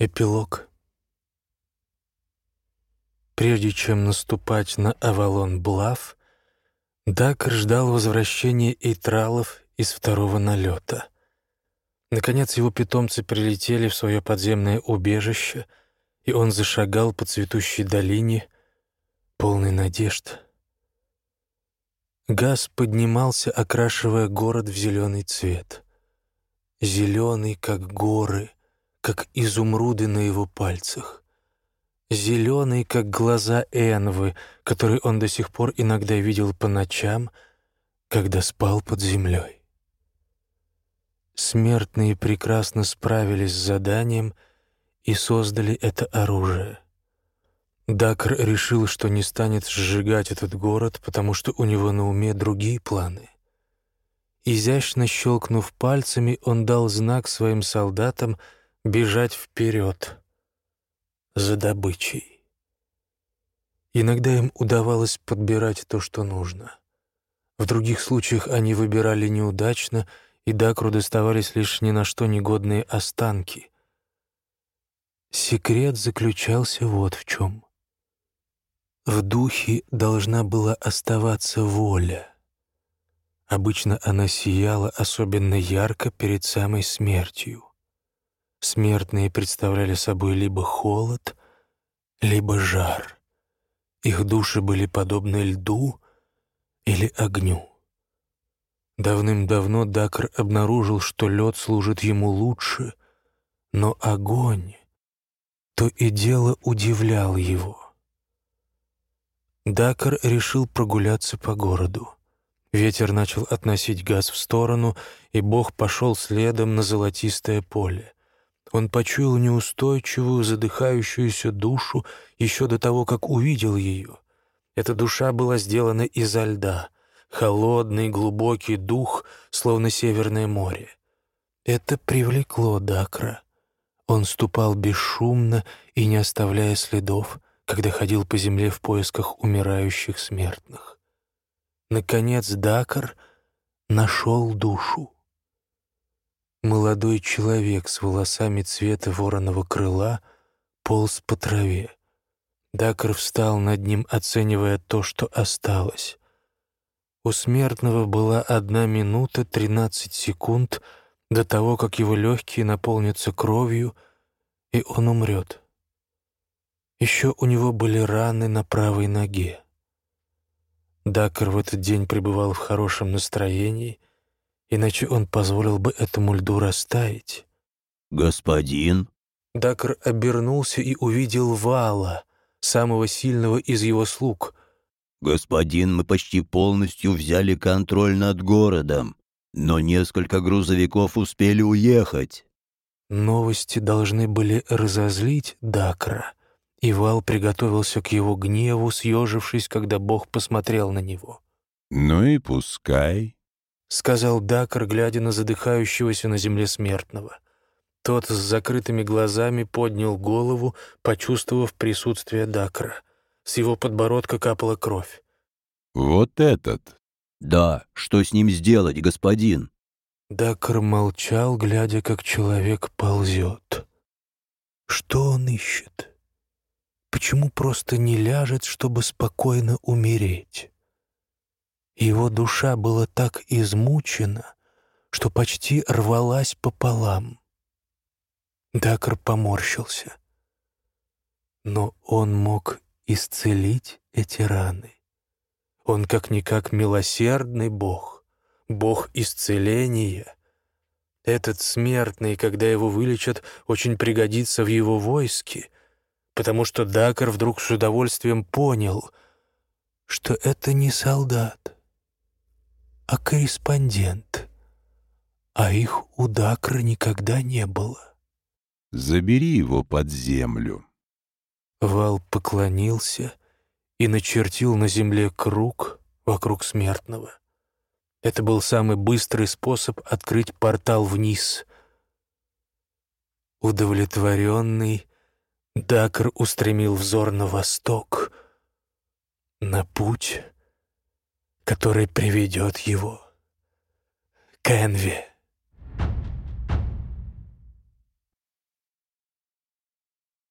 Эпилог. Прежде чем наступать на Авалон-Блав, Дакр ждал возвращения эйтралов из второго налета. Наконец его питомцы прилетели в свое подземное убежище, и он зашагал по цветущей долине, полной надежд. Газ поднимался, окрашивая город в зеленый цвет. Зеленый, как горы — как изумруды на его пальцах. Зеленый, как глаза Энвы, которые он до сих пор иногда видел по ночам, когда спал под землей. Смертные прекрасно справились с заданием и создали это оружие. Дакр решил, что не станет сжигать этот город, потому что у него на уме другие планы. Изящно щелкнув пальцами, он дал знак своим солдатам — бежать вперед за добычей. Иногда им удавалось подбирать то, что нужно. В других случаях они выбирали неудачно, и Дакру доставались лишь ни на что негодные останки. Секрет заключался вот в чем. В духе должна была оставаться воля. Обычно она сияла особенно ярко перед самой смертью. Смертные представляли собой либо холод, либо жар. Их души были подобны льду или огню. Давным-давно Дакр обнаружил, что лед служит ему лучше, но огонь то и дело удивлял его. Дакар решил прогуляться по городу. Ветер начал относить газ в сторону, и Бог пошел следом на золотистое поле. Он почуял неустойчивую, задыхающуюся душу еще до того, как увидел ее. Эта душа была сделана изо льда, холодный, глубокий дух, словно Северное море. Это привлекло Дакра. Он ступал бесшумно и не оставляя следов, когда ходил по земле в поисках умирающих смертных. Наконец Дакар нашел душу. Молодой человек с волосами цвета вороного крыла полз по траве. Дакр встал над ним, оценивая то, что осталось. У смертного была одна минута тринадцать секунд до того, как его легкие наполнятся кровью, и он умрет. Еще у него были раны на правой ноге. Дакр в этот день пребывал в хорошем настроении — иначе он позволил бы этому льду растаять. «Господин?» Дакр обернулся и увидел Вала, самого сильного из его слуг. «Господин, мы почти полностью взяли контроль над городом, но несколько грузовиков успели уехать». Новости должны были разозлить Дакра, и Вал приготовился к его гневу, съежившись, когда Бог посмотрел на него. «Ну и пускай», — сказал Дакар, глядя на задыхающегося на земле смертного. Тот с закрытыми глазами поднял голову, почувствовав присутствие Дакара. С его подбородка капала кровь. «Вот этот?» «Да, что с ним сделать, господин?» Дакар молчал, глядя, как человек ползет. Что он ищет? Почему просто не ляжет, чтобы спокойно умереть? Его душа была так измучена, что почти рвалась пополам. Дакр поморщился. Но он мог исцелить эти раны. Он как-никак милосердный Бог, Бог исцеления. Этот смертный, когда его вылечат, очень пригодится в его войске, потому что Дакар вдруг с удовольствием понял, что это не солдат, а корреспондент, а их у Дакра никогда не было. Забери его под землю. Вал поклонился и начертил на земле круг вокруг смертного. Это был самый быстрый способ открыть портал вниз. Удовлетворенный, Дакр устремил взор на восток, на путь, который приведет его к Энве.